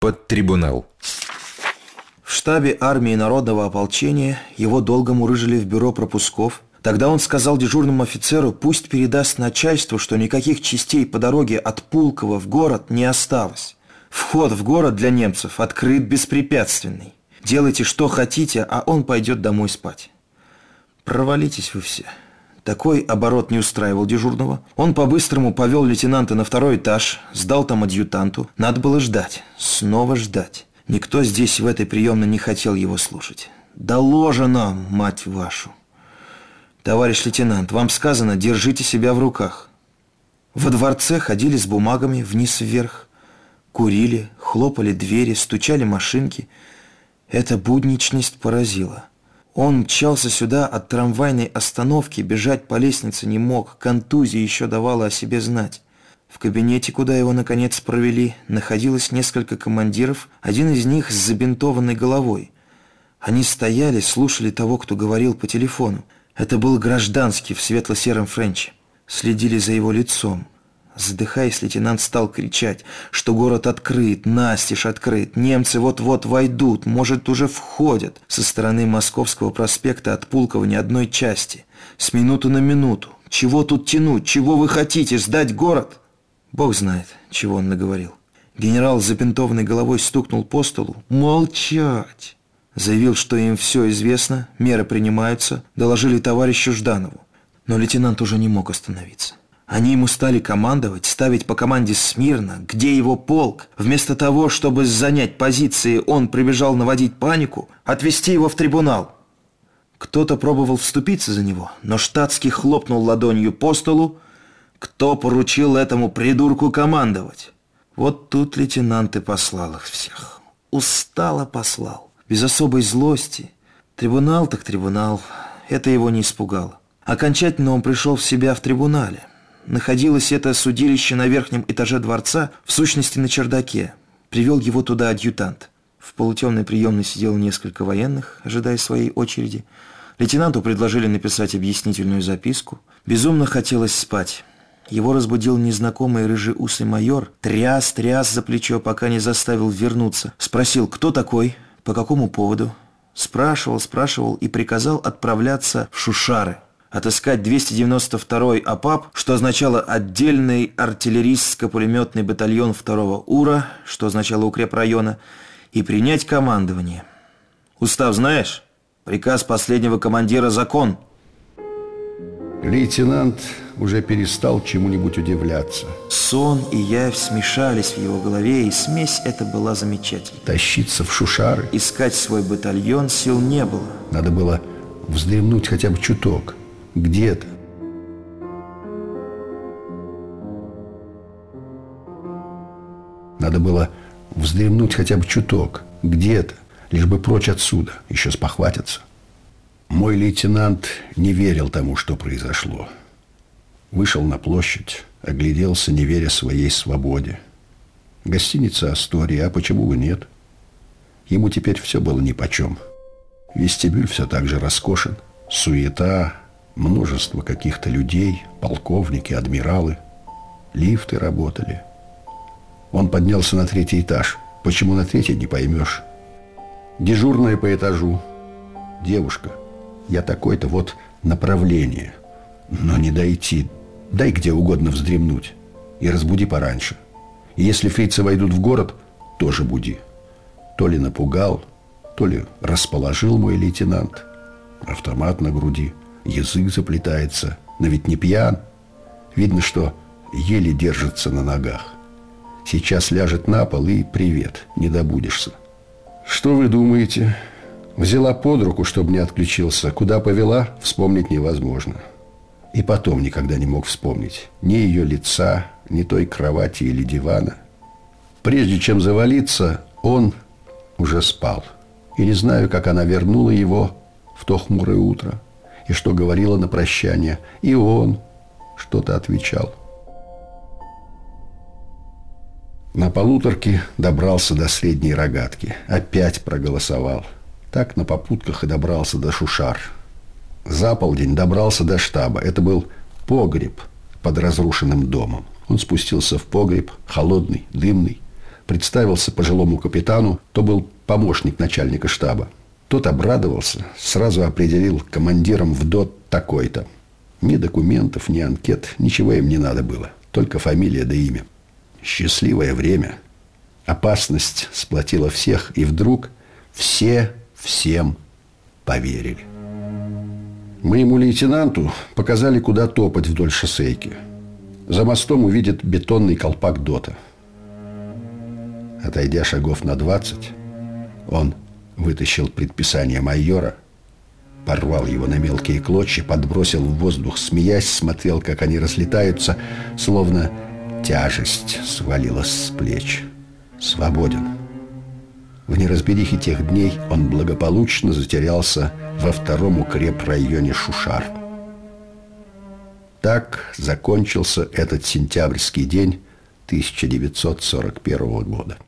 Под трибунал. В штабе армии народного ополчения его долго мурыжили в бюро пропусков. Тогда он сказал дежурному офицеру, пусть передаст начальству, что никаких частей по дороге от Пулково в город не осталось. Вход в город для немцев открыт беспрепятственный. Делайте, что хотите, а он пойдет домой спать. Провалитесь вы все. Такой оборот не устраивал дежурного. Он по-быстрому повел лейтенанта на второй этаж, сдал там адъютанту. Надо было ждать, снова ждать. Никто здесь в этой приемной не хотел его слушать. Доложено, мать вашу. Товарищ лейтенант, вам сказано, держите себя в руках. Во дворце ходили с бумагами вниз-вверх. Курили, хлопали двери, стучали машинки. Эта будничность поразила. Он мчался сюда от трамвайной остановки, бежать по лестнице не мог, контузия еще давала о себе знать. В кабинете, куда его наконец провели, находилось несколько командиров, один из них с забинтованной головой. Они стояли, слушали того, кто говорил по телефону. Это был гражданский в светло-сером френче. Следили за его лицом. Задыхаясь, лейтенант стал кричать, что город открыт, настежь открыт, немцы вот-вот войдут, может, уже входят. Со стороны Московского проспекта от Пулково ни одной части. С минуты на минуту. Чего тут тянуть? Чего вы хотите? Сдать город? Бог знает, чего он наговорил. Генерал с запинтованной головой стукнул по столу. «Молчать!» Заявил, что им все известно, меры принимаются, доложили товарищу Жданову. Но лейтенант уже не мог остановиться. Они ему стали командовать, ставить по команде смирно, где его полк. Вместо того, чтобы занять позиции, он прибежал наводить панику, отвести его в трибунал. Кто-то пробовал вступиться за него, но штатский хлопнул ладонью по столу. Кто поручил этому придурку командовать? Вот тут лейтенант и послал их всех. Устало послал, без особой злости. Трибунал так трибунал, это его не испугало. Окончательно он пришел в себя в трибунале находилось это судилище на верхнем этаже дворца, в сущности на чердаке. Привел его туда адъютант. В полутемной приемной сидело несколько военных, ожидая своей очереди. Лейтенанту предложили написать объяснительную записку. Безумно хотелось спать. Его разбудил незнакомый рыжеусый майор, тряс, тряс за плечо, пока не заставил вернуться. Спросил, кто такой, по какому поводу. Спрашивал, спрашивал и приказал отправляться в Шушары отыскать 292-й АПАП, что означало отдельный артиллерийско-пулеметный батальон 2-го УРА, что означало укрепрайона, и принять командование. Устав знаешь? Приказ последнего командира закон. Лейтенант уже перестал чему-нибудь удивляться. Сон и явь смешались в его голове, и смесь эта была замечательной. Тащиться в шушары. Искать свой батальон сил не было. Надо было вздремнуть хотя бы чуток где-то. Надо было вздремнуть хотя бы чуток, где-то, лишь бы прочь отсюда, еще спохватятся. Мой лейтенант не верил тому, что произошло. Вышел на площадь, огляделся, не веря своей свободе. Гостиница Астория, а почему бы нет? Ему теперь все было нипочем. Вестибюль все так же роскошен. Суета, множество каких-то людей, полковники, адмиралы. Лифты работали. Он поднялся на третий этаж. Почему на третий, не поймешь. Дежурная по этажу. Девушка. Я такой-то, вот направление. Но не дойти. Дай где угодно вздремнуть. И разбуди пораньше. И если фрицы войдут в город, тоже буди. То ли напугал, то ли расположил мой лейтенант. Автомат на груди – язык заплетается, но ведь не пьян. Видно, что еле держится на ногах. Сейчас ляжет на пол и привет, не добудешься. Что вы думаете? Взяла под руку, чтобы не отключился. Куда повела, вспомнить невозможно. И потом никогда не мог вспомнить ни ее лица, ни той кровати или дивана. Прежде чем завалиться, он уже спал. И не знаю, как она вернула его в то хмурое утро – и что говорила на прощание. И он что-то отвечал. На полуторке добрался до средней рогатки. Опять проголосовал. Так на попутках и добрался до Шушар. За полдень добрался до штаба. Это был погреб под разрушенным домом. Он спустился в погреб, холодный, дымный, представился пожилому капитану, то был помощник начальника штаба. Тот обрадовался, сразу определил командиром в ДОТ такой-то. Ни документов, ни анкет, ничего им не надо было. Только фамилия да имя. Счастливое время. Опасность сплотила всех, и вдруг все всем поверили. Моему лейтенанту показали, куда топать вдоль шоссейки. За мостом увидит бетонный колпак ДОТа. Отойдя шагов на двадцать, он вытащил предписание майора, порвал его на мелкие клочья, подбросил в воздух, смеясь, смотрел, как они разлетаются, словно тяжесть свалилась с плеч. Свободен. В неразберихе тех дней он благополучно затерялся во втором укрепрайоне Шушар. Так закончился этот сентябрьский день 1941 года.